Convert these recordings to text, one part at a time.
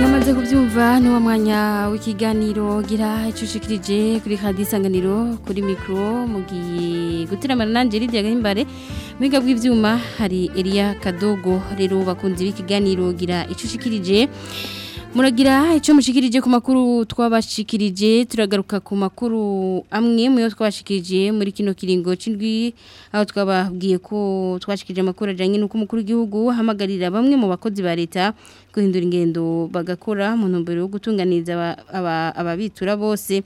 mwamaze kubyumva ni wa mwanya w'ikiganiro gira icyo ushikirije kuri radiyo isanganiro kuri mikoro mugiye guteramana nanjye Lydia gahimbare mwiga bw'ibyuma hari Elia kadogo. Rero bakunze b'ikiganiro gira icyo ushikirije muragira icyo mushikirije ku makuru twabashikirije turagaruka ku makuru amwe mu yo twabashikirije muri kino kiringo c'indwi aho twababwiye ko twashikirije amakuru ajanye n'uko umukuru w'igihugu hamagarira bamwe mu bakozi ba leta guhindura ingendo bagakora mu ntumbero yo gutunganiza ababitura bose.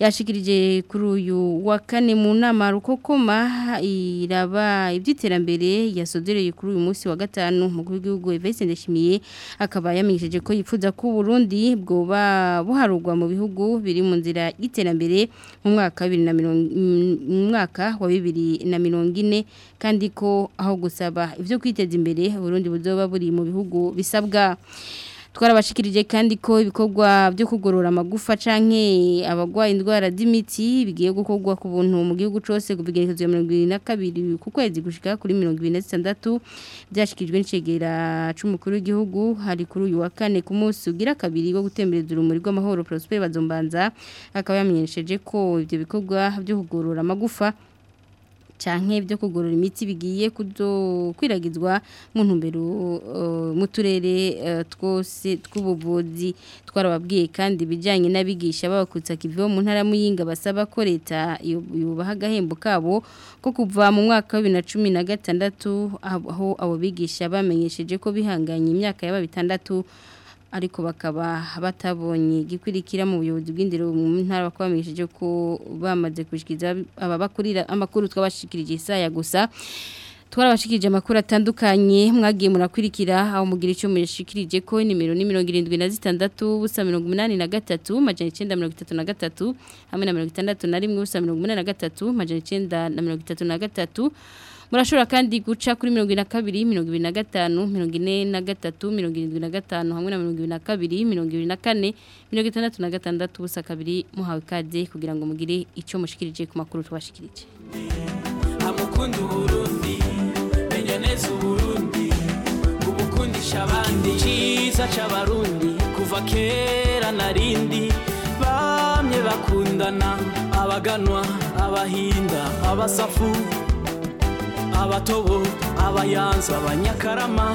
Yashikirije kuri uyu wa kane mu nama rukokoma iraba iby'iterambere yasodereye kuri uyu munsi wa gatanu. Umukuru w'igihugu Evariste Ndashimiye akaba yamenyesheje ko yifuza ko Burundi bwoba buharugwa mu bihugu biri mu nzira y'iterambere mu mwaka wa 2040 mu mwaka wa 2040 kandi ko aho gusaba ivyo kwiteza imbere Burundi buzoba buri mu bihugu bisabwa. Twarabashikirije kandi ko ibikorwa byo kugorora amagufa canke abagwaye indwara z'imiti bigiye gukorwa ku buntu mu gihugu cyose kubigerekezo ya 2022 ku kwezi gushika kuri 2026 byashikijwe n'icegera c'umukuru w'igihugu. Hari kuri uyu wa kane ku munsi ugira kabiri wo gutembereza urumuri rw'amahoro Prosper Bazombanza akaba yamenyesheje ko ivyo bikorwa byo kugorora amagufa canke byo kugorora imiti bigiye kwiragizwa mu ntumbero mu turere twose tw'ubuvuzi twarababwiye kandi bijyanye n'abigisha babakutsa kiviho mu ntara muyinga basaba ko leta yubaha agahembo kabo ko kuva mu mwaka wa bibiri na cumi na gatandatu aho abo bigisha bamenyesheje ko bihanganye imyaka yaba bitandatu ariko bakaba batabonye gikwirikira mu buyobozi bw'indero mu ntara bakwamenyesheje ko bamaze kushikiriza aba bakurira amakuru twabashikirije isaya gusa. Twarabashikirije amakuru atandukanye mwagiye murakwirikira aho mugira icyo muyashikirije ko nimero ni mirongo irindwi na zitandatu busa mirongo umunani na gatatu majana icyenda mirongo itatu na gatatu hamwe na mirongo itandatu na rimwe busa mirongo umunani na gatatu majana icyenda na mirongo itatu na gatatu. Murashobora kandi guca kuri mirongo ine na kabiri mirongo ibiri na gatanu mirongo ine na gatatu mirongo irindwi na gatanu hamwe na mirongo ibiri na kabiri mirongo ibiri na kane mirongo itandatu na gatandatu ubusa kabiri muhawe ikaze kugira ngo mugire icyo mushikirije ku makuru tubashikirije. Amukunda uburundi menya neza uburundi ubukundisha abandi. Cyiza c'abarundi kuva kera narindi bamye bakundana abaganwa abahinda abasafu. Abatobo abayanza abanyakarama.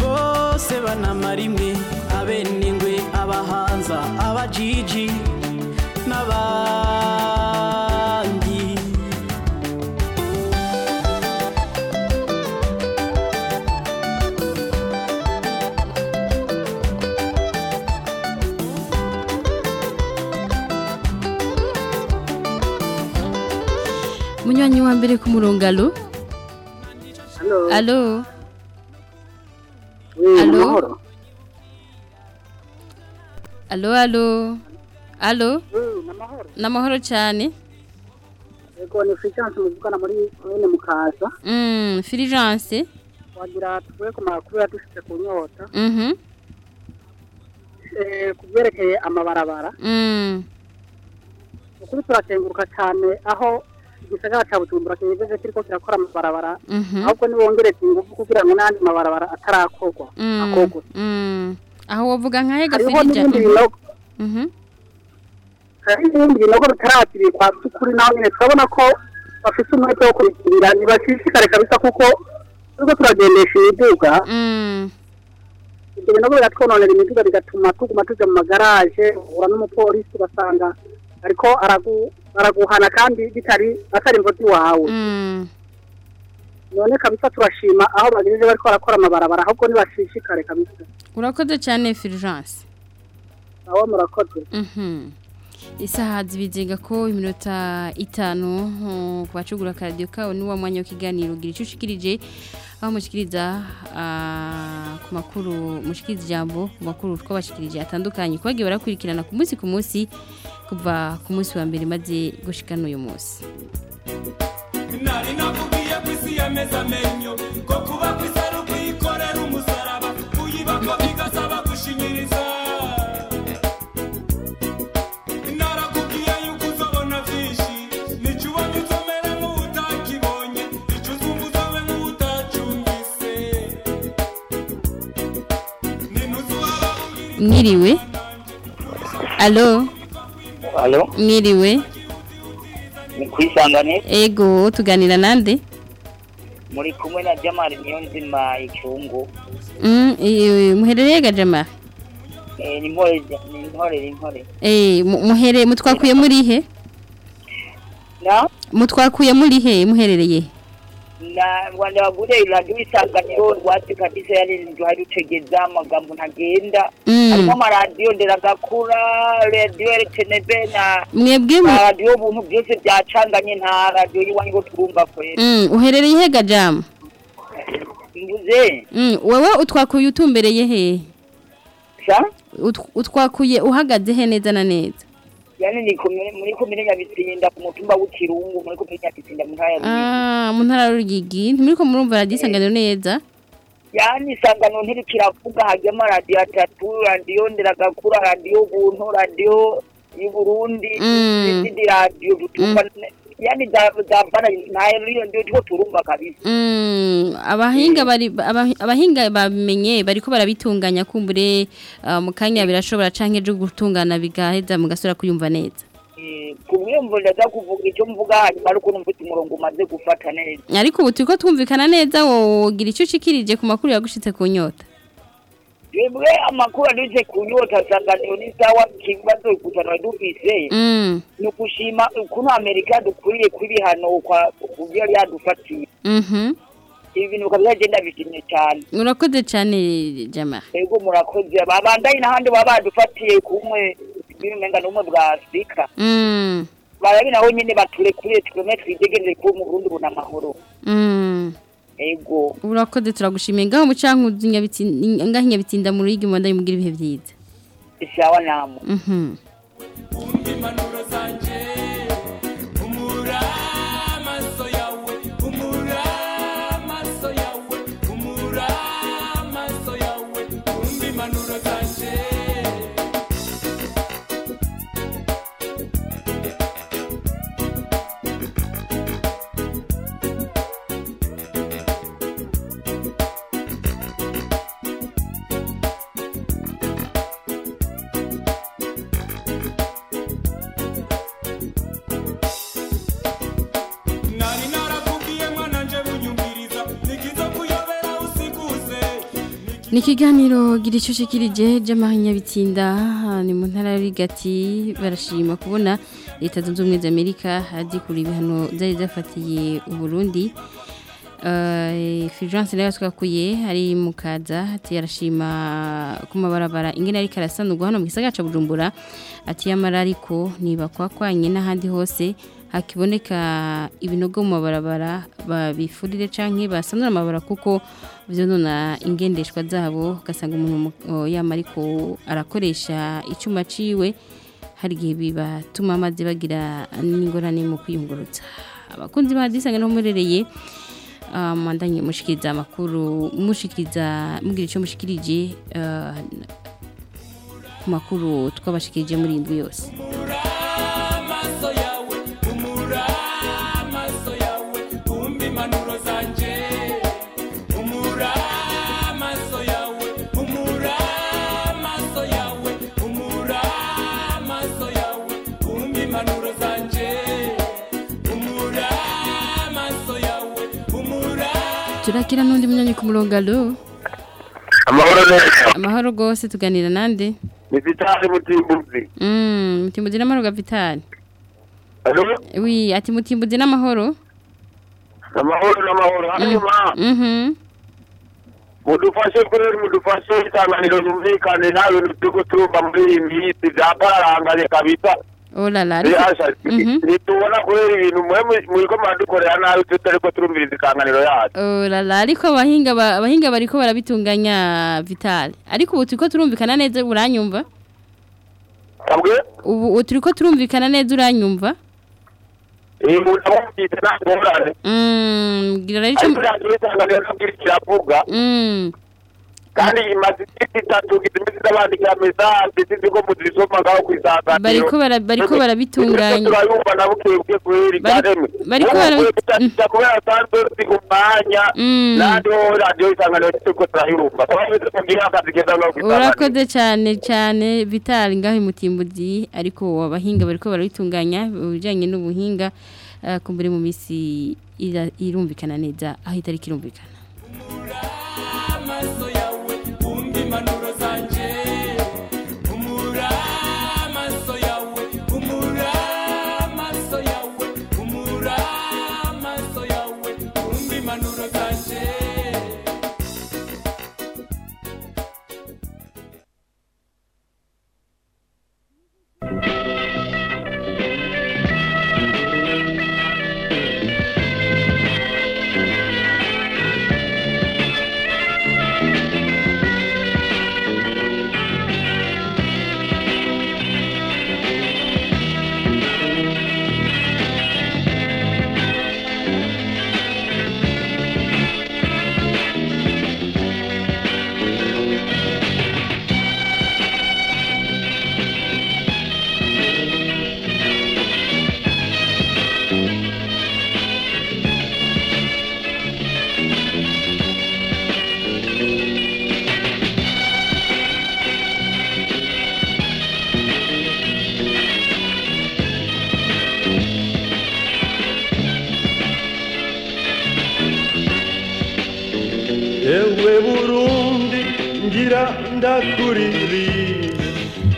Bose banamara imwe abenengwe abahanza abajiji n'abandi munywanyi wa mbere ku murongo alo alo alo alo alo alo namahoro. Cyane yego ni Fulgence muvugana muri mwene mukaza mm Fulgence wagira tuvuye ku makuru yadushitse ku nyota. Mhm eh kubyerekeye amabarabara. Mm. Ukuri turakenguruka cyane aho igisagara cya bujumbura kigejeje kiriko kirakora amabarabara ahubwo nibongereza ingufu kugira ngo n'andi mabarabara atarakorwa akorwe aho wavuga nka hega hariho n'ibindi binogo. Hari n'ibindi binogo bitaratirirwa by'ukuri naho nyine turabona ko bafite umwete wo kubigirira ntibashishikare kabisa kuko turiko turagendesha imiduga ibyo binogo biratwononera imiduga bigatuma tuguma tuja mu magaraje uhura n'umupolisi ugasanga ariko araguhana kandi bitari atari imvura iwawe none kabisa turashima aho bagejeje bariko barakora amabarabara ahubwo ntibashishikare kabisa urakoze cyane Fulgence. Aho murakoze. Isaha zibiziga ko iminota itanu ku bacugura akaradiyo kawe n'uwa mwanya w'ikiganiro ugira icyo ushikirije aho mushyikiriza ku makuru mushikiriza ijambo ku makuru twabashikirije atandukanye. Kubagiye barakurikirana ku munsi ku munsi kuva ku munsi wa mbere maze gushikana uyu munsi. Nari nakubwiye ko isi yameze amenyo ko kuba ku isi mwiriwe alo? Halo, mwiriwe ni kwisangane ego tuganira nande? Muri kumwe na Jamali Niyonzima Icyungu. Mm, eh, muherereye Eh ni mpore ni mpore ni mpore. eh mu- muhere mutwakuye muri he? Mutwakuye muri he muherereye? Na Rwanda bagure radio isanganiro rwatsi kabisa yari ndio hari utegeza amagambo ntagenda. Mm. Harimo amaradiyo nderagakura, radio RTNB na mwebwe mu- na radio buntu byose byacanganye nta radio yiwanyu ngo turumva kwera. Mm, uherereye he gajama Mbuze Mm, wewe utwakuye utumbereye he sa Ut- utwakuye uhagaze he neza na neza yani ni komine muri komine Nyabitsinda ku mutumba w'Ikirungu muri komine Nyabitsinda mu ntara ya ah mu ntara y'urugigi ntimuriko murumva radisanganiro neza? Yani isangano ntirikiravuga hajyamo radiyo atatu radiyo nderagakura radiyo buntu radiyo y'uburundi Mm. n'izindi radiyo dutumva yani zavana ntayo niyo ndiyo turiko turumva kabisa. Mm, abahinga bari aba- abahinga babimenye bariko barabitunganya kumbure ah, mu kanya birashobora canke ejo gutungana bigaheza mugasura kuyumva neza. Eh, ku bwiyumvo ndaza kuvuga icyo mvuga hanyuma ari ukuntu mfite umurongo umaze gufata neza. Ariko ubu turiko twumvikana neza wogira icyo ushikirije ku makuru yagushitse ku nyota. Twebwe amakuru aduze ku nyota sanganiro ni sawa ikibazo gutana dufise ni ukushima ukuntu amerika dukwiye kw'ibihano kwa kubyo yari yadufatiye ibi bintu bikaba byagenda bishimye cyane urakoze cane jama ego murakoze babandanye n'ahandi baba badufatiye kumwe bimenga n'umwe bwa afurika Mm, barabi naho nyine baturekure twemwe twidegenere kuba mu burundi buna amahoro mm. Ego. Urakoze turagushimiye. Ngaho nyabitsinda ngaho nyabitsinda mu ruyigi mu mugira ibihe byiza. Isawa namwe Mhm. Ni ikiganiro gira icyo ushikirije by'amahanyabitsinda ni mu ntara y'urigati barashima kubona leta zunze ubumwe za amerika zikura ibihano zari zafatiye uburundi Fulgence na yo twakuye ari mu kaza ati arashima ku mabarabara. Ingene ariko arasanurwa hano mu gisagara ca Bujumbura ati yamara ariko niba kwakwanye n'ahandi hose. Hakiboneka ibinogo mu mabarabara babifurire canke basanura amabara kuko vyonona ingendeshwa zabo ugasanga umuntu mu- o, yama ariko arakoresha icuma ciwe hari igihe bibatuma amazi bagira n'ingorane mu kwiyungurutsa. Abakunzi ba disanga no murereye ah, mwandanye mushikiriza amakuru mushikiriza mugira icyo mushikirije ku makuru twabashikirije muri iyi ndwi yose. Turakira n'undi munyanya ku murongo alo amahoro neza amahoro rwose tuganira nande? Ni vitali mutimbuzi. Mm, mutimbuzi n'amahoro gavitali alo wi ati mutimbuzi n'amahoro? Amahoro n'amahoro. Hanyuma mhm. Mudufashe kureri mudufashe isanganiro yumvikane nta bintu turiko turumva muri iyi minsi. Vyapararanganye kabisa. Oh la la Eh, Mhm. ntitubona kubera ibintu mwe muri- muriko muradukorera nabi tutariko turumviriza isanganiro yacu oh la la ariko abahinga ba- abahinga bariko barabitunganya Vital ariko ubu turiko turumvikana neza uranyumva kabwe ubu turiko turumvikana neza uranyumva iyi muntu amufite nta ngorane mm gira rero kiravuga mm. Kandi imaze iminsi itatu iminsi z'abandikira mesaje sinzi ko muzisoma ngaho ku isanganiro. Bariko bariko barabitunganya. Turayumva na bukebwe kweri Bari- kareme bariko Ubu barabi- kwe tutashitsa kubera asanzwe si umwanya Mm. radiyo radiyo isanganiro turiko turayumva twabeze kugira akazi keza ngaho ku isanganiro. Urakoze cyane cyane Vital ngaho imutimbuzi ariko abahinga bariko barabitunganya ubijanye n'ubuhinga eh, kumbere mu misi irumvikana neza aho itari kirumvikana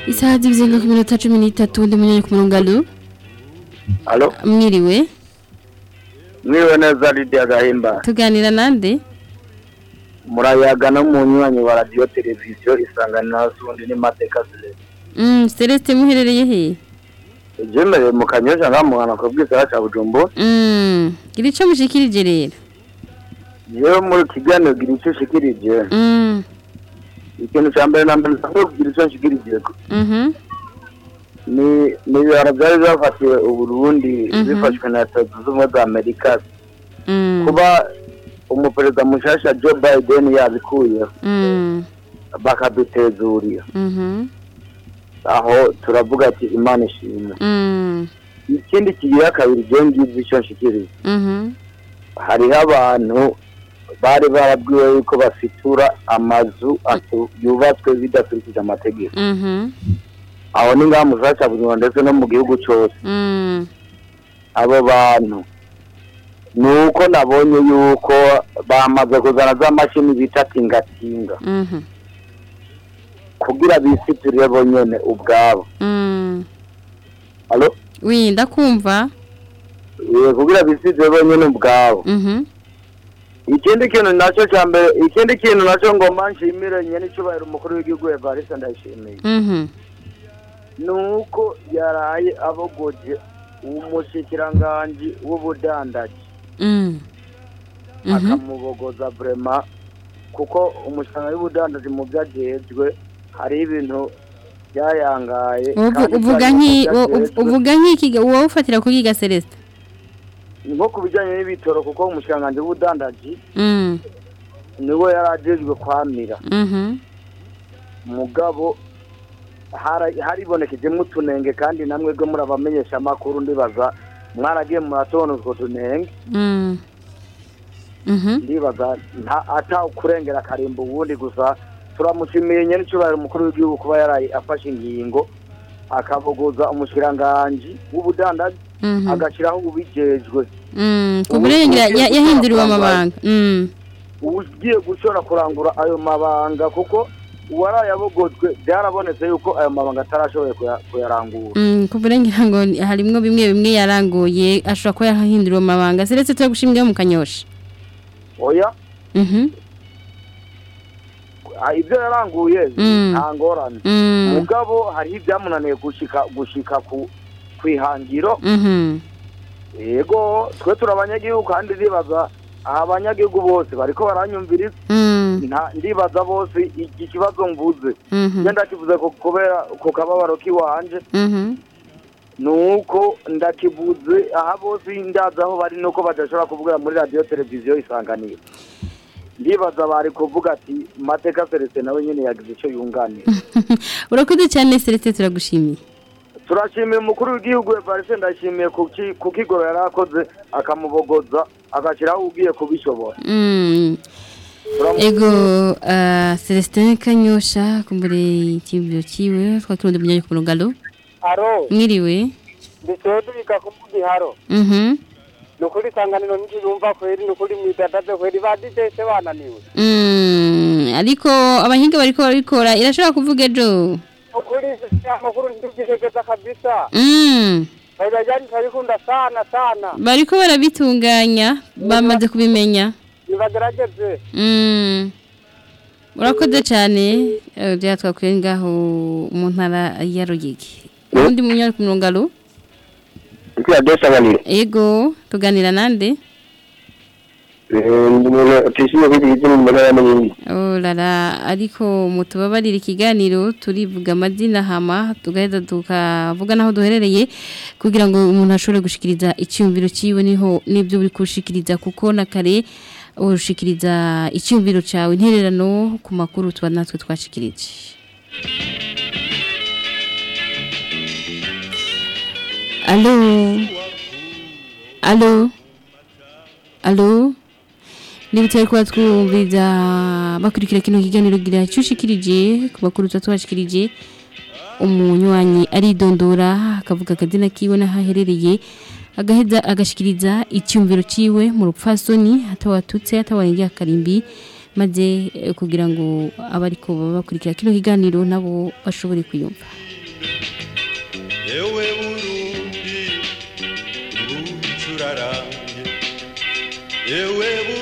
isaha z'ibizinga ku minota cumi n'itatu ndi munyanyi ku murongo alo? Alo mwiriwe mwiwe neza lidia gahimba tuganira nande murayaga no mu nywanyi wa radiyo televiziyo isanganiro z'ubundi n'amateka mm Celeste muherereye he ijemereye mu kanyosha nkamuhana ku bwisara ca bujumbura mm gira ico mushikirije rero yewe muri kiganiro gira icyo ushikirije mm. Ikintu ca mbere na mbere nsabwe kugira icyo nshikirije mhm. Ni ni ibihano byari byafatiwe uburundi Mhm. bifashwe na leta zunze ubumwe za amerika mm. Kuba umuperezida mushasha joe biden yabikuye mm. bakadutezurira. Mhm. Aho turavuga ati imana ishimwe. Mm. Ikindi kigira kabiri je ngize icyo nshikirije mhm. Hariho abantu bari barabwiwe yuko bafitura amazu yubatswe bidakurikije amategeko. Mhm. Aho ni ngaha mu bujumbura ndetse no mu gihugu cose mm. Abo bantu ni uko nabonye yuko bamaze kuzana za mashini bita tingatinga. Mhm. Kugira bisiturire bonyene ubwabo. Mm. Alo? Wi ndakumva. Eh, kugira bisiturire bonyene ubwabo. Mhm. Ikindi kintu na cyo ca mbere ikindi kintu na cyo ngomba nshimire nyene icubahiro umukuru w'igihugu evariste ndayishimiye. Mhm. Ni uko yaraye abogoje umushikiranganji w'ubudandaji mm. Mhm. Akamubogoza vrema kuko umushikiranganji w'ubudandaji mu byo ajejwe hariho ibintu byayangaye uvuga nkiki wowe ufatira kuri Celeste? Nko ku bijyanye n'ibitoro kuko umushikiranganji w'ubudandaji mm. ni we yari ajejwe kwamira. Mhm mugabo haribonekejemo utunenge kandi namwe bwo murabamenyesha amakuru ndibaza mwaragiye muratona utwo tunenge. Mm. Mhm ndibaza nta ata kurengera akarimbo ubundi gusa turamushimiye nyene icubahiro umukuru w'igihugu kuba yaraye afashe ingingo akabogoza umushikiranganji w'ubudandaji. Mhm agashiraho ubijejwe mm ya- yahinduriwe amabanga. mm. Ugiye gushobora kurangura ayo mabanga kuko uwaraye abogojwe byarabonetse yuko ayo mabanga atarashoboye kuya- kuyarangura. Mm, kuburengira ngo harimwo bimwe bimwe yaranguye ashobora kuba yahinduriwe amabanga. Celeste turagushimye mu kanyosha. Oya? Mhm ah, ibyo yaranguye nta ngorane. Mugabo hariho ibyamunaniye gushika gushika ku kwihangiro. Mhm. yego twe turi abanyagihugu kandi ndibaza abanyagihugu bose bariko baranyumviriza. Nta- ndibaza bose iki kibazo mvuze. Mhm. iyo ndakivuze ku- kubera ku kababaro k'iwanje. Mhm. nuko ndakivuze aha bose ndazi aho bari nuko badashobora kuvugira muri radiyo televiziyo isanganiro. Ndibaza bari kuvuga ati mateka celestin nawe nyine yagize icyo yunganira. Urakoze cyane Celestin turagushimiye. Turashimiye umukuru w'igihugu evariste ndashimiye ku ki- ku kigoro yari akoze akamubogoza agashyiraho ugiye kubishobora. Mm. ego uh, Celestin Kanyosha kumbure ikibyo kiwe twakirundi munyanyi ku aro mwiriwe. Ndisohoye tubika ku giharo mhm ni ukuri isanganiro ntirumva kweri ni ukuri mwidadaze kweri baditese bananiwe. Mm, ariko abahinga bariko barabikora irashobora kuvuga ejo. Ukuri amakuru ntitubyigegeza kabisa Mm, babajyanye turabikunda sana sana. Bariko barabitunganya bamaze kubimenya. Nibagerageze. Mm. urakoze cyane. Eh, bya twakwiye ngaho mu ntara ya Ruyigi undi munyari ku murongo alo Iki radiyo isanganiro ego tuganira nande? Rara ariko mutubabarira ikiganiro turivuga amazina hama tugaheza tukavuga naho duherereye kugira ngo umuntu ashobore gushikiriza icyumviro cyiwe ni ho ni byo buri kushikiriza kuko na kare ushikiriza icyumviro cyawe intererano ku makuru tuba natwe twashikirije. Allo? Allo? Allo? Nibutse ko twumviza bakurikira kino kiganiro gira cyushikirije ku makuru twashikirije umunywanyi aridondora akavuga akazina kiwe nahaherereye. Agaheza agashikiriza icyumviro ciwe mu rupfasoni atawatutse atawarengeye akarimbi. Maze eh, kugira ngo abariko bakurikira kino kiganiro nabo bashobore kuyumva ewe burundi ucurarange ewe burundi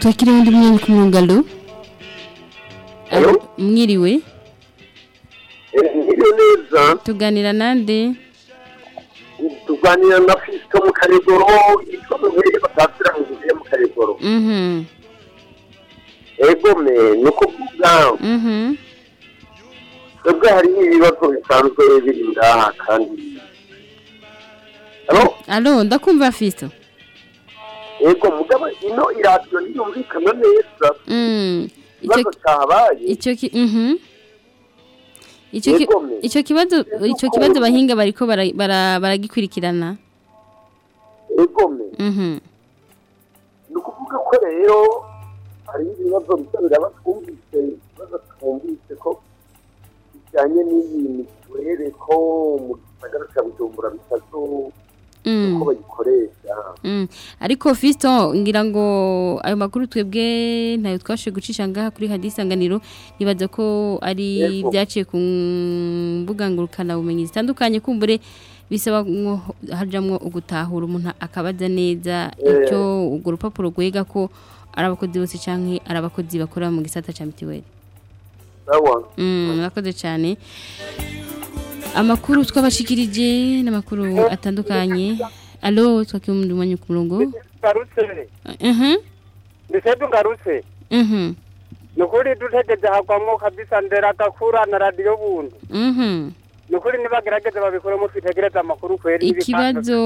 twakiriye undi mwanya ku murongo alo mwiriwe Mwiriwe neza tuganira nande. Tuganira na Fisito mu Karegoro yitwa Muhire batasira mu gihe mu Karegoro mhm. Ego me ni ukuvuga mhm. Twebwe hari ibibazo bisanzwe biri ngaha kandi Alo alo ndakumva fisto. Ego mugabo ino iradiyo ntiyumvikana neza. Mm. Ikibazo cyabaye. icyo ki mhm. Icyo Yego, kibazo icyo kibazo bahinga bariko bara- bara- baragikurikirana ego me mhm. Ni ukuvuga ko rero hari ibibazo bisa biraba twumvise ibibazo twumvise ko bijyanye n'iyi mituwere ko mu gisagara cya bujumbura bitazo. Uko bayikoresha. Mm. ariko fisto ngira ngo ayo makuru twebwe ntayo twashe gucisha ngaha kuri hadisanganiro nibaza ko ari byaciye ku mbuga ngurukana bumenyi zitandukanye. Kumbure bisaba ngo hajamwo ugutahura umuntu akabaza neza Eh. icyo urwo rupapuro rwega ko ari abakozi bose canke ari abakozi bakora mu gisata ca mitiweli. Sawa. Mm, murakoze cyane amakuru twabashikirije n'amakuru atandukanye. Alo twakiye umuntu umwanya ku murongo? Ngarutse. Mhm ndisedu ngarutse. Mhm ni ukuri dutegeze hagwamo kabisa ndera gakura na radiyo buntu mhm ni ukuri nibagerageze babikoremo twitegereze amakuru kweri ikibazo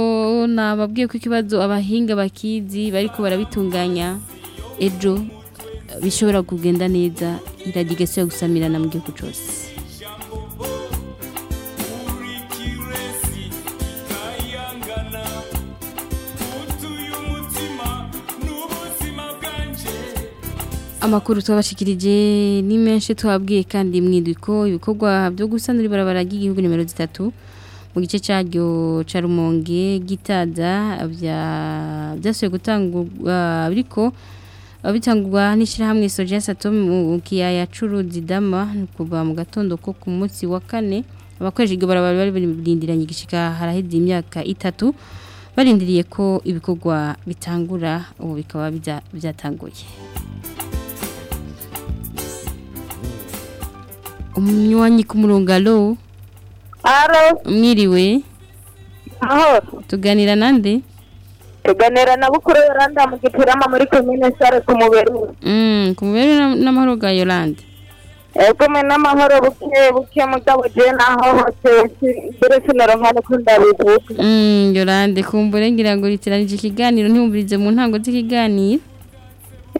nababwiye ko ikibazo abahinga bakizi bariko barabitunganya. Ejo bishobora kugenda neza igasubira gusamirana mu gihugu cyose amakuru twabashikirije ni menshi twabwiye kandi mwidwi ko ibikorwa byo gusanura ibarabara ry'igihugu nimero zitatu mu gice cyaryo ca rumonge gitaza bya- byasubiye gutangurwa biriko bitangurwa n'ishyirahamwe soja sato mu kiyaya curuzi dama kuva mu gatondo ko ku munsi wa kane abakoresha iryo barabara bari barindiranye igishika haraheze imyaka itatu barindiriye ko ibikorwa bitangura ubu bikaba bya- byatanguye. Umunywanyi ku murongo alo? Mwiriwe aho? Tuganira nande tuganira na bukuru Yolanda mu giturama muri komine Sare ku muberu. Mm, ku mubere na- n'amahoro ga Yolande Ego me n'amahoro buke buke mugabo je naho hose mbere sinoronka nuko ndabivuga. Mm, Yolande kumbure ngira ngo ritiranije ikiganiro ntiwumvirize mu ntango z'ikiganiro?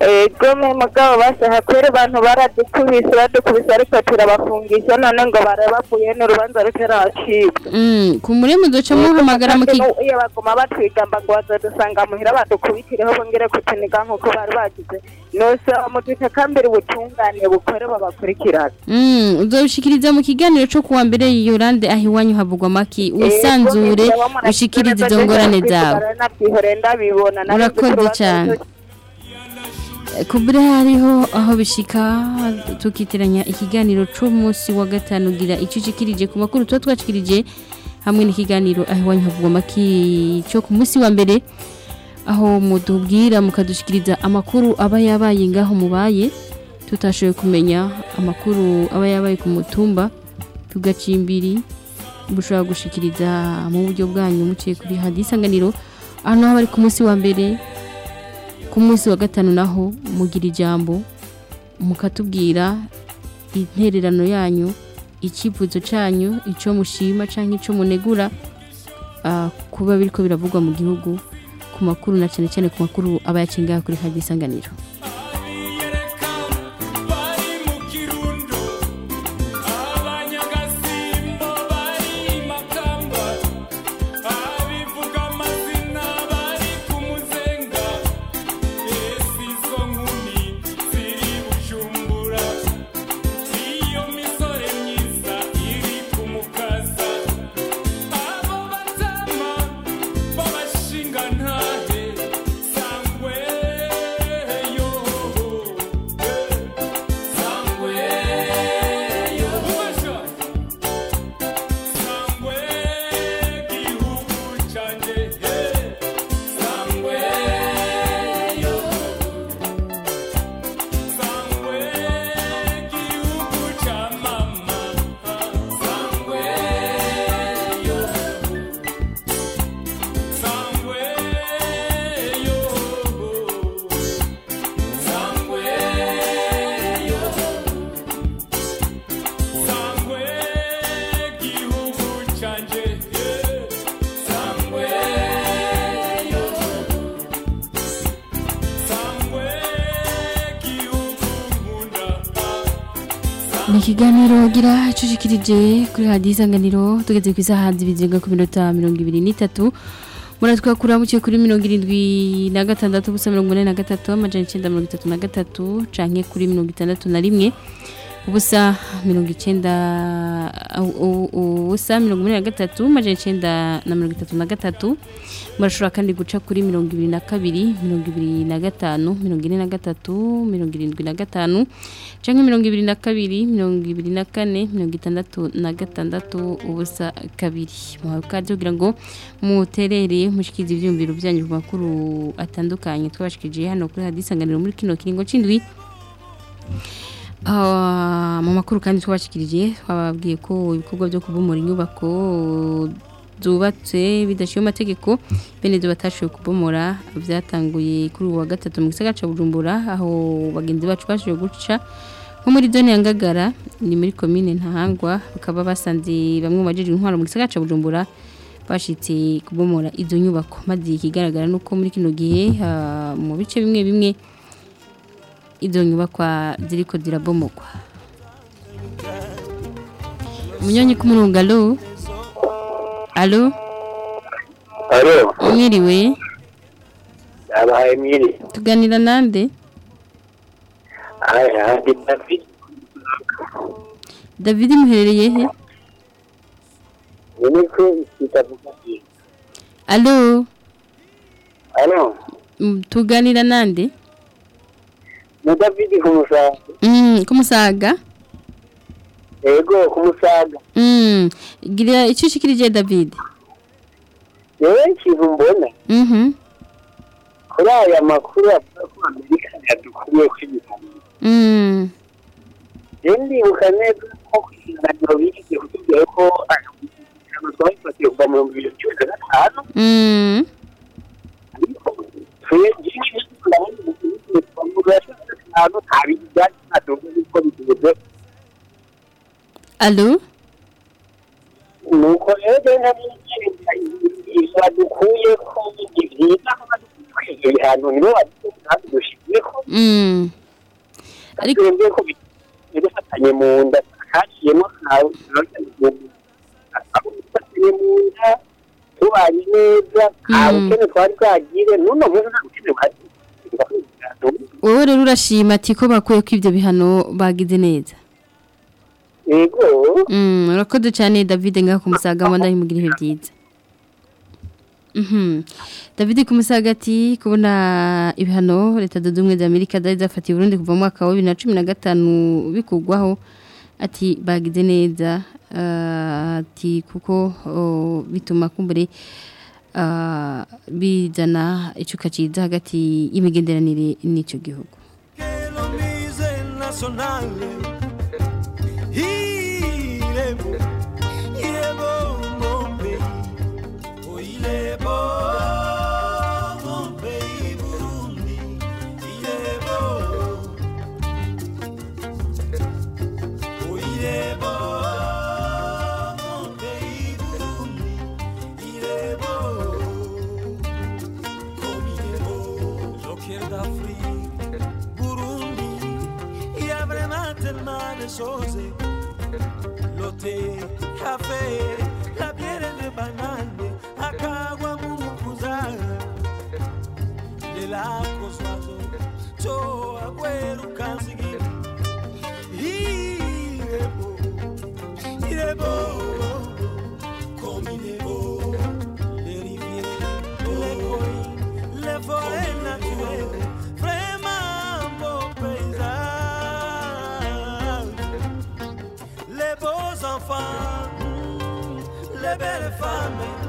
Ego mugabo basaha kwere abantu baradukubise badukubise ariko turabafungisha none ngo barabavuye n'urubanza rutaracibwa. Mm, kumbure muzoca muhamagara mu kiganiro iyo baguma batwigamba ngo bazadusanga muhira badukubitireho bongere kutuniga nk'uko bari bagize. Nose mudutakambira ubutungane bukore babakurikirana. Mm, uzoshikiriza mu kiganiro cyo kuwa mbere Yolande aho iwanyu havugwa maki? Wisanzure ushikirize izo ngorane zawe. urakoze cyane kubure hariho aho bishika tukitiranya ikiganiro c'umunsi wa gatanu gira icyo ushikirije ku makuru tuba twashikirije hamwe n'ikiganiro aho iwanyu cyo ku munsi wa mbere aho mutubwira mukadushikiriza amakuru aba yabaye ngaho mubaye tutashoboye kumenya amakuru aba yabaye ku mutumba tugacimbiri bushobora gushikiriza mu buryo bwanyu muciye kuri hadi isanganiro aho naho bari ku munsi wa mbere. Ku munsi wa gatanu naho mugira ijambo mukatubwira intererano yanyu icyifuzo cyanyu icyo mushima cyangwa icyo munegura ah, kuba biriko biravugwa mu gihugu ku makuru na cyane cyane ku makuru aba yakingaha kuri hadi isanganiro. Ikiganiro gira cucikirije kuri hadi isanganiro tugeze ku isaha zibiziga ku minota mirongo ibiri n'itatu. Muratwakura muciye kuri mirongo irindwi na gatandatu gusa mirongo ine na gatatu amajana icyenda mirongo itatu na gatatu canke kuri mirongo itandatu na rimwe ubusa mirongo icyenda ubusa mirongo ine na gatatu amajana icyenda na mirongo itatu na gatatu murashobora kandi guca kuri mirongo ibiri na kabiri mirongo ibiri na gatanu mirongo ine na gatatu mirongo irindwi na gatanu canke mirongo ibiri na kabiri mirongo ibiri na kane mirongo itandatu na gatandatu ubusa kabiri. Muhawe ikaze kugira ngo muterere mushikirize ivyumviro byanyu ku makuru atandukanye. Twabashikirije hano kuri hadi isanganiro muri kino kiringo c'indwi. Ah, mu makuru kandi twabashikirije twababwiye ko ibikorwa byo kubomora inyubako zubatse bidashiye amategeko bene zo batashoboye kubomora byatanguye kuri ubu wa gatatu mu gisagara ca Bujumbura aho bagenzi bacu bashoboye guca. Nko muri zone ya Ngagara ni muri komine Ntahangwa bakaba basanze bamwe mu bajeje intwaro mu gisagara ca Bujumbura bashitse kubomora izo nyubako. Maze ikigaragara nuko muri kino gihe mu bice bimwe bimwe izo nyubakwa ziriko zirabomogwa munyonyi ku murongo alo? Alo? Alo? Mwiriwe? Yabaye mwiri. Tuganira nande? David. David muherereye he? Alo? Alo? Mm, tuganira nande? Na david kumusaga Mm, kumusaga yego kumusaga Mm, gira icyo ushikirije david? Yewe ikintu mbona Mhm. kuri aya makuru avuga ko amerika yadukwiye kwibikana Mm. rero ndibuka neza ko isanganiro bigiye kutubwira ko yifatiye kuva mu bihumbi bibiri na cumi na gatanu Mm. Allo? nuko rero ntabwo dukuye ko ni byiza ko badukwiye ibihano nibo badushigiye ko Mm. ariko rero ko bifatanye mu nda haciyemo aho bifatanye mu nda tubanye neza nta bukene twari bwagire n'uno munsi nta bukene bwari Wowe rero urashima ati ko bakuye ko ibyo bihano bagize neza. yego Mm, urakoze cyane David ngaho kumusaga mu ndahimugira ibihe byiza. Mhm. David kumusaga ati kubona ibihano leta zunze ubumwe za Amerika zari zafatiye Burundi kuva mu mwaka wa 2015 bikugwaho ati bagize neza ah, ati kuko oh, bituma kumbure bizana icuka ciza hagati y'imigenderanire n'ico gihugu. chose lote café la bière de banane akagwa mumukuza lelako zwazo to agweru kanzigi. Irebo irebo kominebo les rivières les le naturelles femmes, les belles femmes.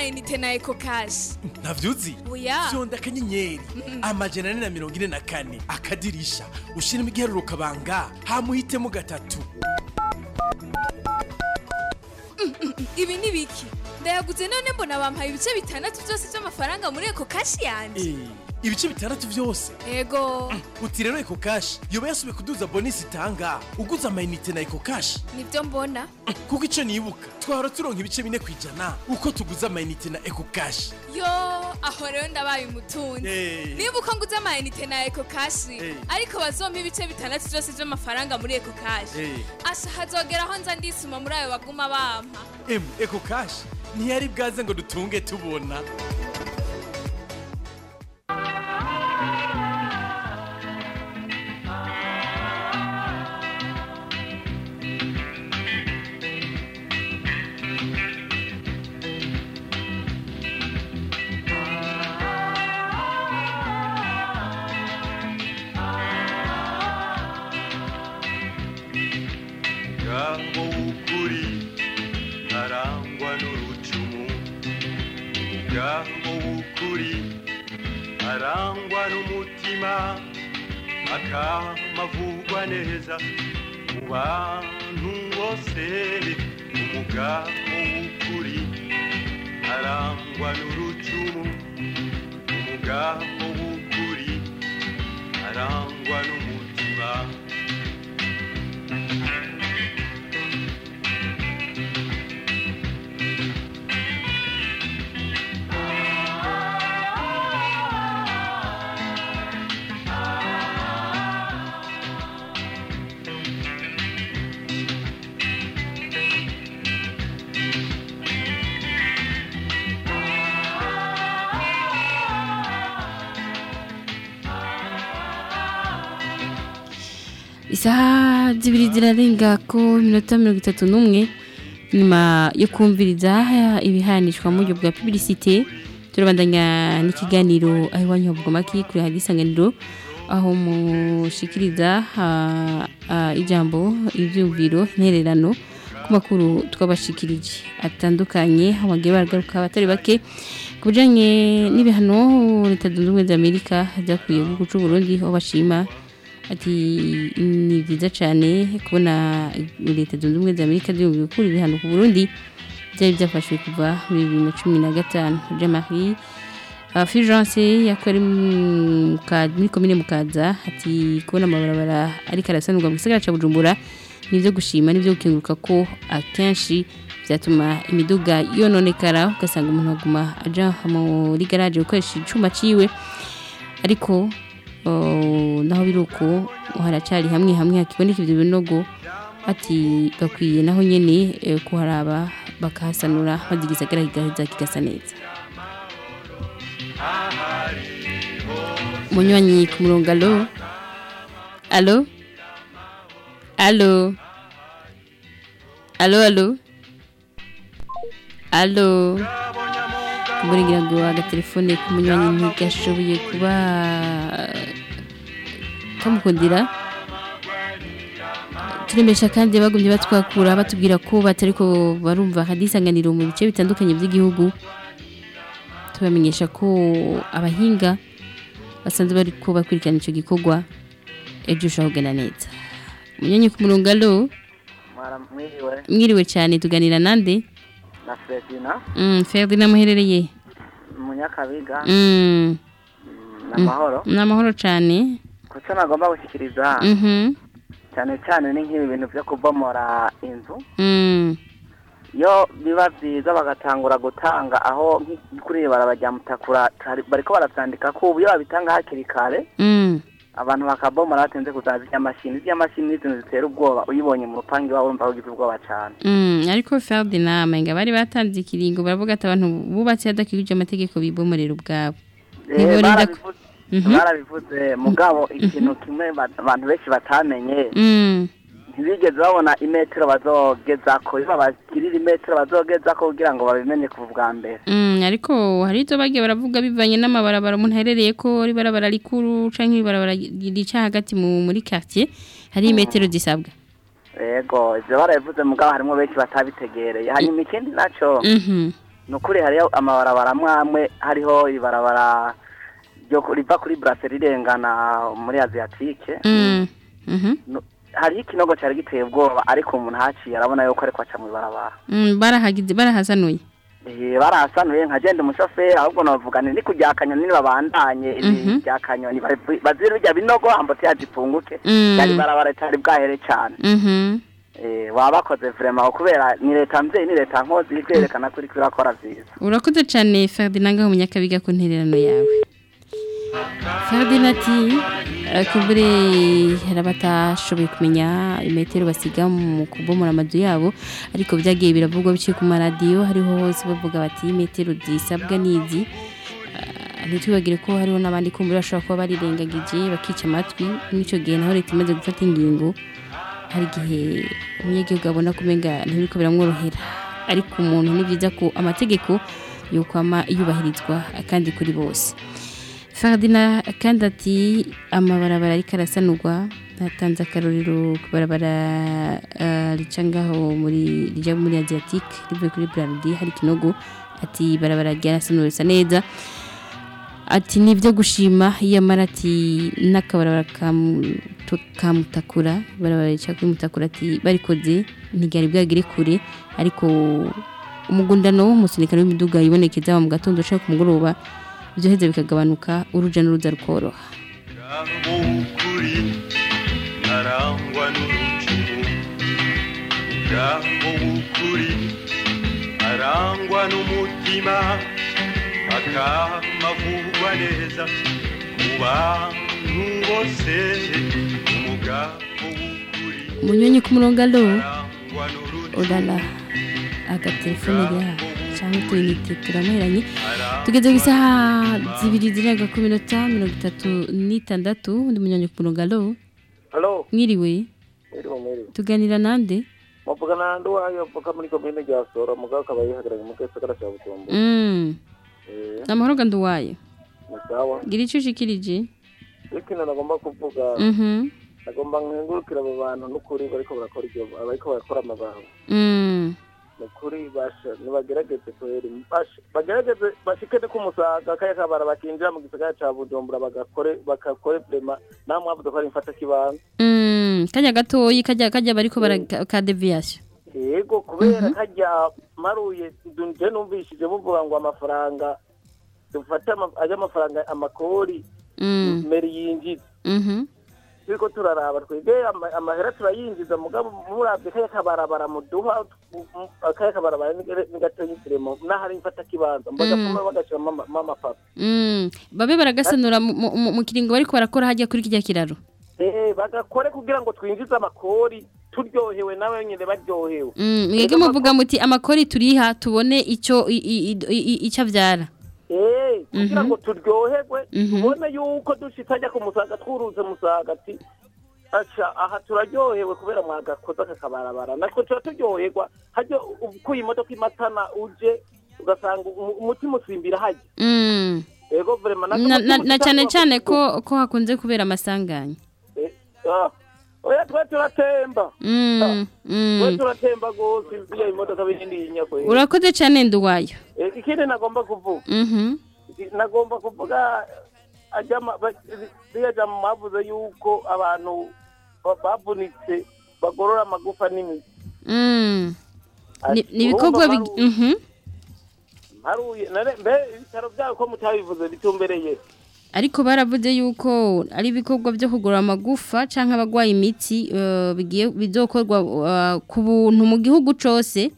Amayinite na eko kashi ntavyuzi Oya. vyonda akanyenyeri amajana ane na mirongo ine na kane. Akadirisha. Ushiremo igiharuro kabanga. Hamuhitemo gatatu. Ibi ni biki? Ndayaguze none mbona bampaye ibice bitandatu byose by'amafaranga muri eko kashi yanjye. Eh, ibice bitandatu vyose ego uti rero eko kashi yoba yasubiye kuduza bonisi itanga uguze amayinite na eko kashi ni byo mbona. Kuko ico nibuka twahora turonka ibice bine kwijana uko tuguze amayinite na eko kashi yo aho rero ndabaye umutunzi. Eh. niba uko nguze amayinite na eko kashi Eh. ariko bazompa ibice bitandatu byose by'amafaranga muri eko kashi asha hazogera aho nza ndisuma muri ayo baguma bampa. Emu eko kashi ntiyari bwaze ngo dutunge tubona. Arangwa n'umutima akamavugwa neza mu bantu bose umugabo w'ukuri arangwa n'urucumu. Umugabo w'ukuri arangwa n'umutima isaha zibiri zirarenga ko iminota mirongo itatu n'umwe nyuma yo kumviriza ibihanishwa mu buryo bwa publicité turabandanya n'ikiganiro aho iwanyu havugomaki kuri hadi isanganiro aho mushikiriza ijambo ibyumviro intererano ku makuru twabashikirije atandukanye bagiye baragaruka abatari bake ku bijyanye n'ibihano leta zunze ubumwe za amerika byakuye mu gihugu cy'u Burundi aho bashima ati ni byiza cyane kubona leta zunze ubumwe za amerika ziyumviye gukura ibihano ku burundi byari byafashwe kuva muri bibiri na cumi na gatanu. Jean-marie fulgence yakora muri komine mukaza ati kubona amabarabara ariko arasanurwa mu gisagara cya bujumbura ni ibyo gushima n'ibyo gukenguruka ko akenshi byatuma imiduga yononekara ugasanga umuntu aguma ajya muri garaje gukoresha icyuma cyiwe ariko naho biri uko haracari hamwe hamwe hakiboneka ibyo binogo ati bakwiye naho nyene eh, kuharaba bakahasanura maze igisagara kigaheza kigasa neza. Munywanyi ku murongo alo? Alo? Alo? Alo alo? Alo? Kumbura ngo agatelefone k'umunywanyi ntigashoboye kuba kamukundira turemesha kandi bagumye batwakura batubwira ko batari ko barumva hadisanganiro mu bice bitandukanye by'igihugu. Tubamenyesha ko abahinga basanzwe bari ko bakurikirana icyo gikorwa ejo ushobora kugana neza. Munyanya ku murongo mwiriwe. Cyane tuganira nande? Na Fredina mm, Ferdinand muherereye munyakabiga. Mm. ni amahoro ni amahoro cyane kuko nagomba gushyikiriza. Mhm cyane cyane ni nk'ibi bintu byo kubomora inzu. Mm. iyo biba byiza bagatangura gutanga aho kuri barabajya mutakura bariko baravyandika ko ubu. Iyo babitanga hakiri kare mm. Abantu bakabomora batenze kuzaza iby'amashini iby'amashini n'izintu zitera ubwoba. Uyibonye mu rupangu iwabo wumva ugize ubwoba cyane Mm, ariko Ferdinand menga bari batanze ikiringo baravuga ati abantu bubatse hadakikije amategeko bibomorera ubwabo. Eh, barabivuze- Mhm. barabivuze. Mugabo ikintu kimwe ba- abantu benshi batamenye. Mm. Ntibigeze babona imetero bazogezako. Iyo babagirira imetero bazogezako kugira ngo babimenye kuva ubwa mbere. Mm, ariko hari ivyo bagiye baravuga bivanye n'amabarabara. Umuntu aherereye ko ari barabara rikuru canke ibarabara rica hagati mu muri quartier hari imetero zisabwa. Yego ivyo barabivuze mugabo harimo benshi batabitegereye. Hanyuma ikindi naco Mhm. ni ukuri hariho amabarabara amwe amwe hariho ibarabara ku- riva kuri brasserie rirengana muri Mm. Mhm. Hariho ikinogo cari giteye ubwoba ariko umuntu haciye arabona yuko ariko aca mw'ibarabara Mm, barahagize barahasanuye barahasanuye nka genda umushoferi ahubwo novuga ni kujya kanyoni babandanye Mhm. bya kanyoni bazi- bazira bijya binogo ambote yagifunguke Mm. cyari barabara cyari bwahere cyane Mhm. waba bakoze vraiment aho kubera ni leta mvyeyi ni leta nkozi ikwerekana kuri kwirakora vyiza urakoze cyane Ferdinand munyakabiga ku ntererano yawe Ferdinand ati eh, kumbure hari abatashoboye kumenya imetero basiga mu kubomora amazu yabo ariko byagiye biravugwa biciye ku maradiyo hariho hose bavuga bati imetero zisabwa n'izi. Ah, ntitwibagire ko hariho n'abandi kumbure bashobora kuba barirengagije bakica amatwi n'icyo gihe naho leta imaze gufata ingingo hari igihe umunyagihugu abona kumenga ntibiriko biramworohera. Ariko umuntu ni byiza ko amategeko yokwama yubahirizwa kandi kuri bose. Ferdinand kandi ati amabarabara ariko arasanurwa hatanze akarorero ku barabara uh, rica ngaho muri rija muri Asiatique rivuye kuri Brarudi hari kinogo. Ati barabara ryarasanuwe risa neza. Ati ni byo gushima. Yamara ati n'akabarabara ka Mu- tu- ka mutakura barabara rica kuri mutakura ati barikoze ntigari bwagire kure. Ariko umugundano w'umusirikare w'imiduga yibonekeza mu gatondo ushaka ku mugoroba byoheza bikagabanuka uruja n'uruza rukoroha w'ukuri arangwa n'urucumu ngaho w'ukuri arangwa n'umutima. Akamavugwa neza mu bantu bose. Umugabo munyonyi ku murongo alo. urara agatelefone rya cyangwa utuyinite turamuheranye tugeze ku isaha zibiri zirenga ku minota mirongo itatu n'itandatu undi munyonyi ku murongo alo mwiriwe. Tuganira nande? Muvugana na Nduwayo avuka muri komine rya Soro mugabo akaba yihagarariye mu gisagara cya. Mm. Eh, amahoro ni sawa. gira icyo ushikirije Ikintu nagomba kuvuga. Mhm. nagomba nkengurukira abo bantu n'ukuri bariko barakora ibyo bariko barakora amabanga. Mm. Ni ukuri kweri basha bagerageze bashikene ku musaga kaya kabara bakinjira mu gisagara cya Bujumbura bagakore bakakore vrema namwe mwavuze ko ari mfata kibanza. Mm. kajya gatoyi kajya kajya bariko bara ka deviation yego kubera kajya maruye nje numvishije buvuga ngo amafaranga dufate ajya amafaranga amakori Mm. meri yinjiza Mhm. Turiko turaraba twebwe ama- amahera turayinjiza mugabo muravye kaya kabarabara muduha kaya kabarabara nigatoyi kiremo n'ahari mfata kibanza mbagapfuma bagashiramo amapapa Mm. babe baragasanura mu- kiringo bariko barakora hajya kuri kijya kiraro. Eh, bagakore kugira ngo twinjize amakori turyohewe nawe nyine baryohewe. Mm, mwege muvuga muti amakori turiha tubone icyo icyo avyara. Eh, kugira ngo turyoherwe tubone yuko dushitse ajya ku musaga twuruze musaga ati aha turaryohewe kubera mwagakoze aka kabarabara natwe tuba turyoherwa hajya ukuye imodoka imatana uje ugasanga umu- umutima usimbira hajya na, cyane cyane ko hakunze kubera amasanganya oya twe turatemba Mm, twe mm. turatemba gose iyo imodoka binini yinyakwe urakoze cyane nduwayo Eh, ikindi nagomba kuvuga Mhm. nagomba kuvuga ajama riya jama mwavuze yuko abantu ba- bavunitse bagorora amagufa n'imitsi Mm. Ni ibikorwa mhm. mbe ibitaro byabo ko mutabivuze bitumbereye ariko baravuze yuko ari ibikorwa byo kugorora amagufa canke abagwaye imitsi eh, bizokorwa eh, ku buntu mu gihugu cose.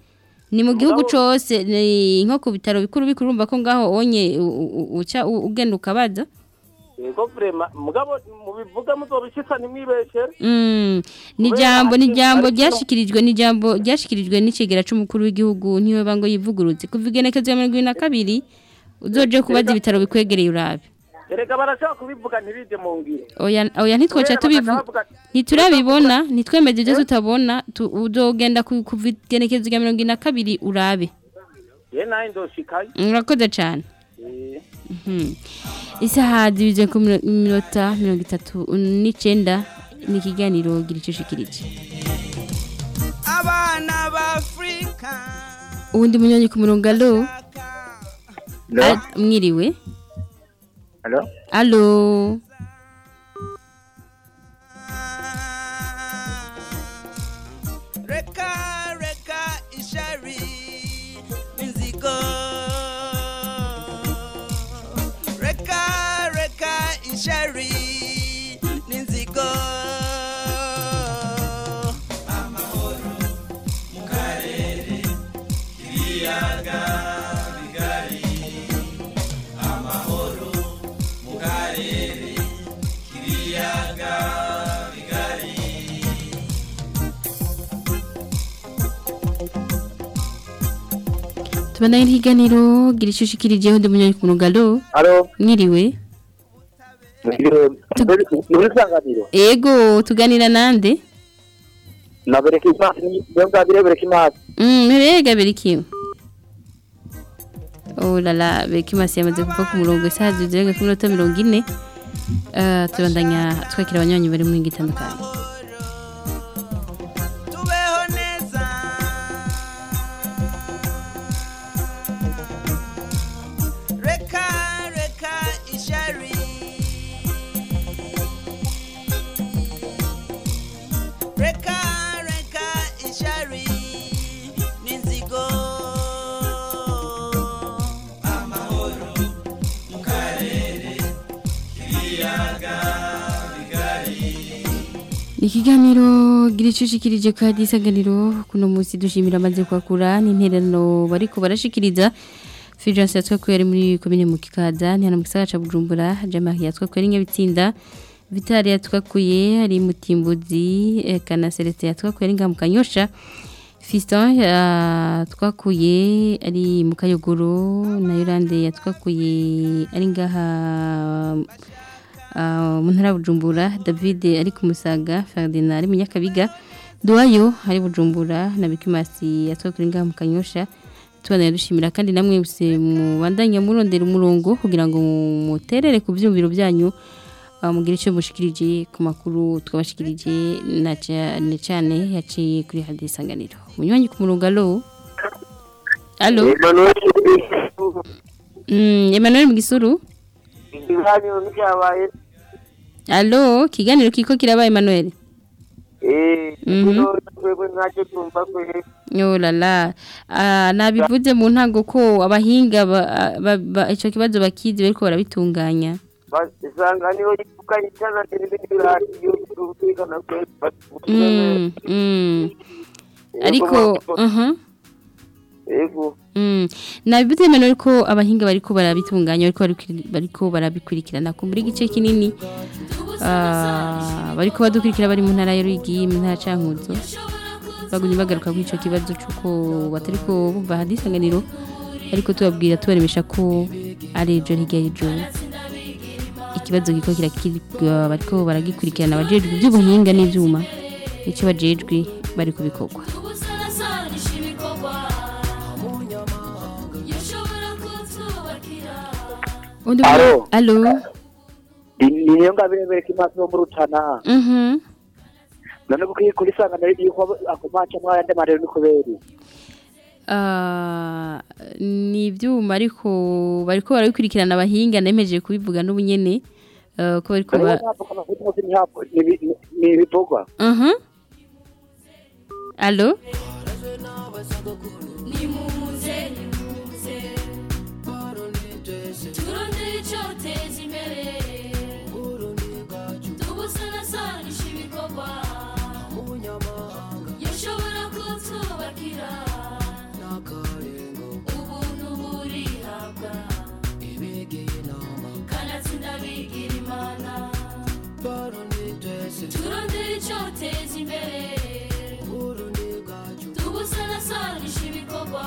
Ni mu gihugu cose ni nko ku bitaro bikuru bikuru urumva ko ngaho onye uca ugenda ukabaza. Yego vrema mugabo mubivuga muzobishitsa ntimwibeshere Mm, ni jambo ni jambo ryashikirijwe ni jambo ryashikirijwe n'icegera c'umukuru w'igihugu ni we bango yivugurutse kuva na kabiri uzoje kubaza ibitaro bikwegereye urabe. Erega barashobora kubivuga ntibije mu ngiro oya oya ntitwoca Kubera tubivu bakaca bavuga ati, ntiturabibona ntitwemeze ibyo tutabona tu- uzogenda ku- igenekezo rya mirongo ine na kabiri urabe. Murakoze cane. Eh. Mhm. isaha zibije ku mino- minota mirongo itatu n'icenda ni ikiganiro ushikirije abana b'afurika uwundi munyonyi ku murongo alo mwiriwe? Alo? alo tubandanye n'ikiganiro gira ico ushikirije uwundi munyonyi ku Alo? mwiriwe muri sanganiro ego tuganira nande? Nabereka imasi niyo ngabire bereka imasi Mm, mbega berikiwe oh la la berikimasi yamaze kuva ku murongo isaha zirenga ku minota mirongo ine. Eh, tubandanya twakira abanywanyi bari muri gitandukanye ikiganiro ushikirije ku hadisaganiro kuno munsi dushimira amaze kwakura n'interano bariko barashikiriza. Fulgence yatwakuye ari muri komine mu Kikaza ntihana mu gisagara ca Bujumbura Jamari yatwakuye ari Nyabitsinda Vitali yatwakuye ari Mutimbuzi Kana Celestin yatwakuye ari ngamu Kanyosha Fiston yatwakuye ari mu Kayogoro na Yolande yatwakuye ari ngaha ah, mu ntara ya Bujumbura David ari ku Musaga Ferdinand ari mu Nyakabiga Duwayo ari Bujumbura na Bikimasi yatwakira ngaha mu Kanyosha tubana dushimira kandi namwe bose mubandanya murondera umurongo kugira ngo muterere ku byumviro byanyu mugire icyo mushikirije ku makuru twabashikirije na cyane cyane yaciye kuri hadi isanganiro munywanyi ku murongo alo alo Mm, Emmanuel Mugisuru ikiganiro nticyabaye alo kiganiro kiko kiraba Emmanuel. Ah nabivuze mu ntango ko abahinga ba- ba- ba- ico kibazo bakizi bariko barabitunganya. isanganiro rivuganye cyane n'ibindi biradiyo Mm. Mm. Ariko uh Mm. Emmanuel ko abahinga bariko barabitunganya bariko barikwi- bariko barabikurikirana ku muri gice kinini. Ah bariko badukurikira bari mu ntara y'Urigi mu ntara cankuzo. Bagumye bagaruka kuri ico kibazo cuko batariko bumva hadisanganiro ariko tubabwira tubaremesha ko ari ejo hirya y'ejo ikibazo giko kirakirwa bariko baragikurikirana abajejwe iby'ubuhinga n'ivyuma icyo bajejwe bari kubikorwa Alo. Alo. niyo ngabire bereka imaso yo mu rutana Mhm. none kuko kuri sangana yuko akumaca mwayande marero ni kubera Ah, ni ibyuma ariko bariko barabikurikirana abahinga nemeje kubivuga n'ubunyene eh, ko bariko ba ni ibivugwa Mhm. Alo. Turondere icyoteza imbere tubusanasanisha ibikorwa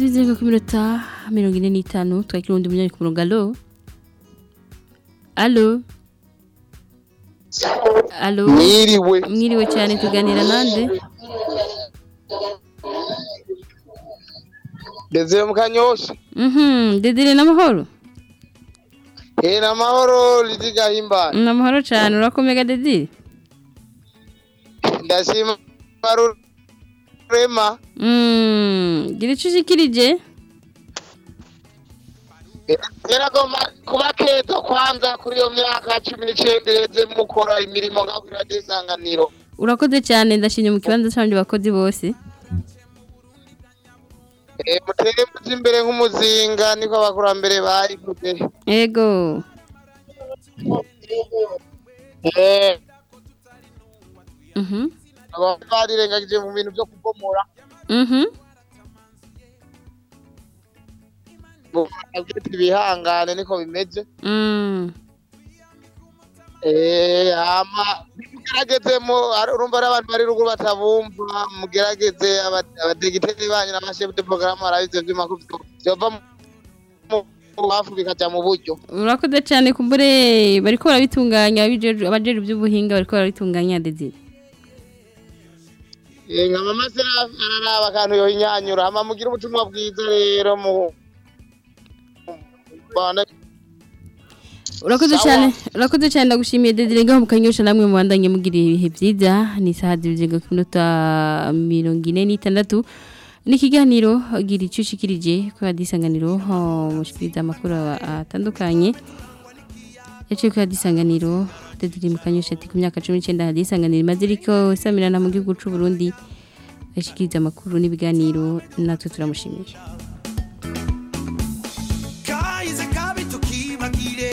Z'ibizego ku minota mirongo ine n'itanu twakira undi munyanya ku murongo. Alo alo alo Mwiriwe. mwiriwe cyane tuganira nande? Desire mukanyosha. Mhm. Dedire n'amahoro Eh namahoro liziga himbana n'amahoro cyane urakomega dedire ndashima rema. Mm gira icyo ushikirije Yaragomba kuba keza kwanza kuri iyo myaka cumi n'icenda iheze mukora imirimo radiyo isanganiro. Urakoze cyane ndashimye mu kibanza cy'abandi bakozi bose. Eh, mutere muzi imbere nk'umuzinga niko abakurambere bayikuze ego. Eh, mhm. Abantu barirengagije mu bintu byo Mhm. Abwite ibihangane niko bimeze Mm. Eh, hama mugerageze mu ari- urumva ari abantu bari ruguru batabumva mugerageze aba- abadegiteri banyu n'amashefu de porogaramu barabize vyuma ko vyova mu bafu bikaja mu buryo urakoze cyane kumbure bariko barabitunganya abijeje abajeje iby'ubuhinga bariko barabitunganya Desire Eh, nka mama araraba akantu yohinyanyura hama mugira ubutumwa bwiza rero mu bana urakoze cyane urakoze cyane. Ndagushimiye Desire ngaho mukanyosha namwe mubandanye mugira ibihe byiza. Ni saha zibiri ku minota mirongo ine n'itandatu. Ni ikiganiro gira icyo ushikirije kuri radiyo isanganiro mushikiriza amakuru atandukanye. Yaciye kuri radiyo isanganiro. Desire mukanyosha ati ku myaka cumi n'icyenda radiyo isanganiro imaze iriko isamirana mu gihugu c'u Burundi ashikiriza amakuru n'ibiganiro natwe turamushimiye. Kahize kabi tukibagire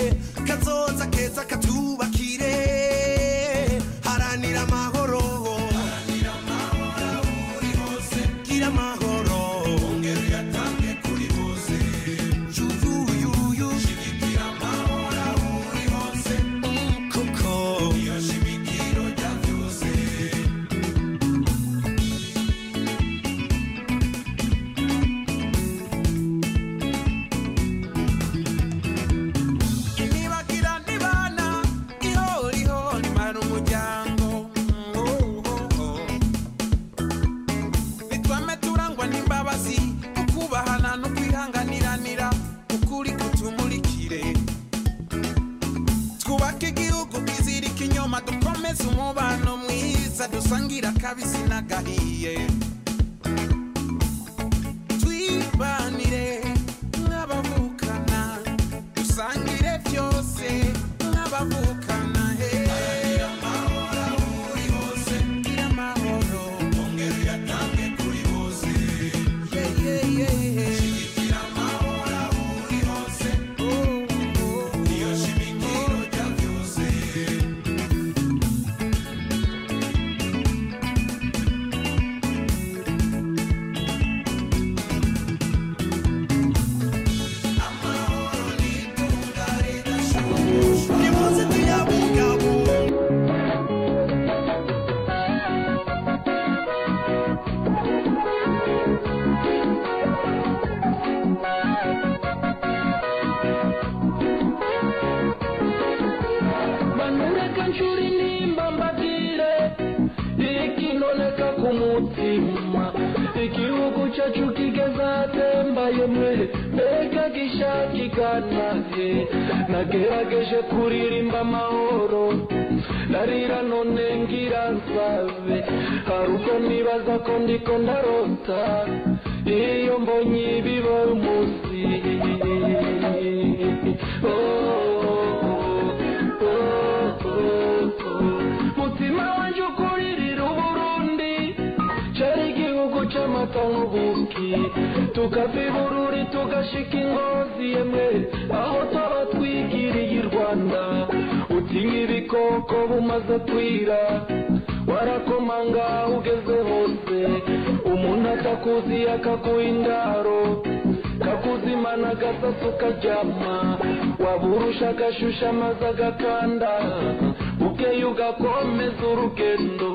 igihugu cyacu kigeze ahatembaye mwe mbega gishakigana he nagerageje kuririmba amahoro narira none ngira nsabe hari ubwo nibaza ko ndiko ndarota iyo mbonye ibiba umunsi mutima igihugu c'amata n'ubuki tukava ibururi tugashika ingozi yemwe aho twaba twigiriye i rwanda. Utinya ibikoko bumaze twira warakomanga ugeze hose. Umuntu atakuzi akaguha indaro kakuzimana agasasu karyama waburusha agashusha amazi agakanda ukeye ugakomeza urugendo.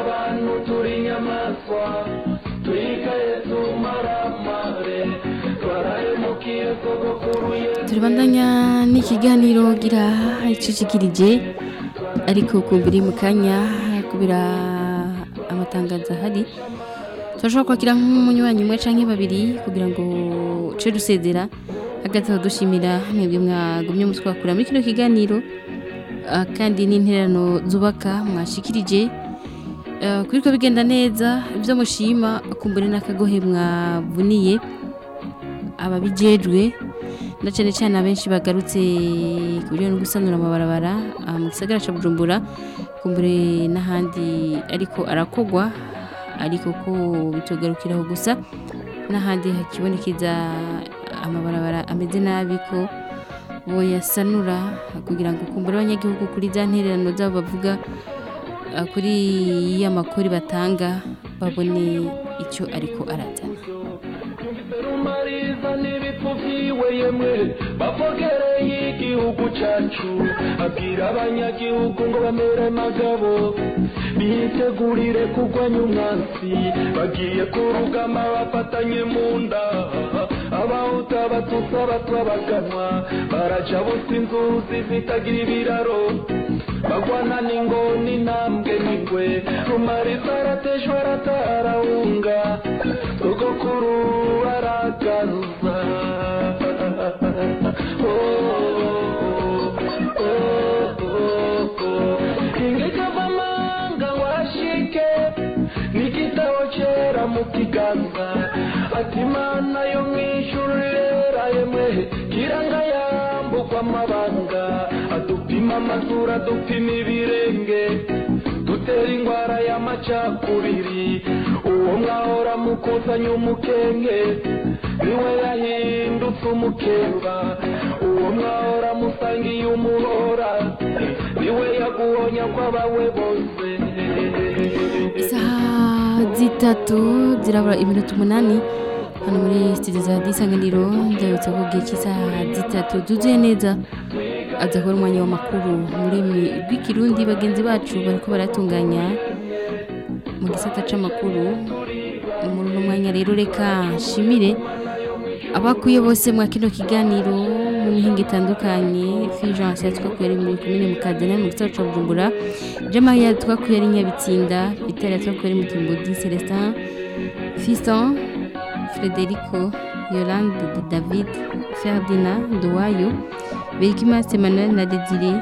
Abantu turi inyamaswa turibandanya n'ikiganiro gira icicikirije ariko kumbiri mu kanya kubira amatangazo ahari turashobora kwakira nk'umunywanyi umwe canke babiri kugira ngo ce dusezera hagati aho dushimira mwebwe mwagumye mutwakura muri kino kiganiro ah, kandi n'interano zubaka mwashikirije Ah, kuriko bigenda neza ibyo mushima kumbure n'akagohe mwavuniye ababijejwe na cyane cyane abenshi bagarutse ku bijyanye no gusanura amabarabara ah, mu gisagara cya bujumbura kumbure n'ahandi ariko arakogwa ariko ko bitugarukiraho gusa n'ahandi hakibonekeza amabarabara ameze nabi ko boyasanura kugira ngo kumbure abanyagihugu kuri za ntererano zabo bavuga kuri ya makori batanga babone icyo ariko arazana. Yemwe bafogereye igihugu cacu. Abwira abanyagihugu ngo bamere magabo. Bitegurire kurwanya umwansi bagiye ku rugamba bafatanye mu nda abahuta abatutsi abatwa baganwa baraja busa inzuzi zitagira ibiraro. Bagwana n'ingoni intambwe n'ingwe rumariza aratejwe aratarahunga sogokuru aragaruza. Ingegavamanga washike. N'igitabo cera mu kiganza ati mana yo mw'ijuru rera yemwe kiranga yambukwa amabanga amazuru adupima ibirenge dutera ingwara y'amacakubiri. Uwo mwahora mukusanya umukenge ni we yahindutse umukemba. Uwo mwahora musangiye umuhora ni we yaguhonya kw'abawe bose. Isaha zitatu zirabura iminota umunani. Hano muri studio za disanganiro ndabutse ko gihe cy'isaha zitatu. Zuzuye neza. Kubona umwanya w'amakuru muri rw'ikirundi bagenzi bacu bariko baratunganya mu gisata c'amakuru. Muri uno mwanya rero reka nshimire abakuye bose mwa kino kiganiro mu mihinga itandukanye. Fulgence yatwakuye ari muri komine Mukadena mu gisata ca Bujumbura. Jama yatwakuye ari Nyabitsinda. Peter yatwakuye ari mu Kimbodi Celestin. Fiston Frederico Yolande David Ferdinand Nduwayo. Berkimas Emmanuel na Desire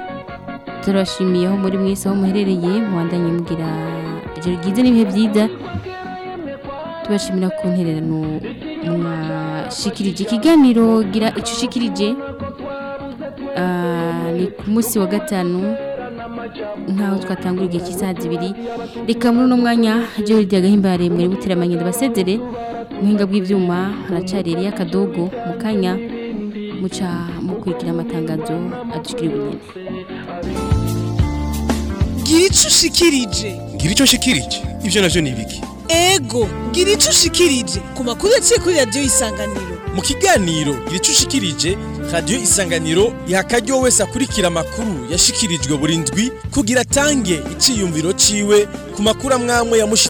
turabashimiye aho muri mwese aho muherereye muwandanye mugira ijoro ryiza n'ibihe byiza. Tubashimira ku ntererano mwashikirije. Ikiganiro gira icyo ushikirije Ah, ni ku munsi wa gatanu nkaho twatangura igihe cy'isaha zibiri. Reka muri uno mwanya ryo hirya gahimbare mwari buteramanye ndabasezere muhinga bw'ibyuma haracari Elia Kadogo mu kanya. Muca mukurikira amatangazo adushikira ubunyene gira icyo ushikirije. Ngira icyo nshikirije ibyo navyo ni ibiki? Ego gira icyo ushikirije. Ku makuru yaciye kuri radiyo isanganiro. Mu kiganiro gira icyo ushikirije radiyo isanganiro iha akaryo wese akurikira amakuru yashikirijwe buri ndwi kugira atange iciyumviro ciwe ku makuru amwamwe yamushi